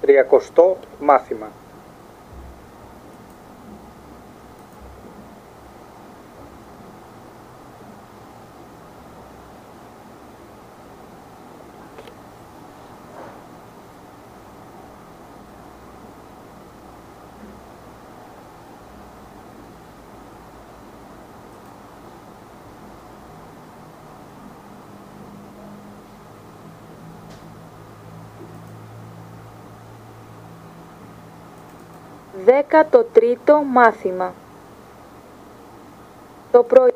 Τριακοστό μάθημα. Δέκατο τρίτο μάθημα. Το πρωί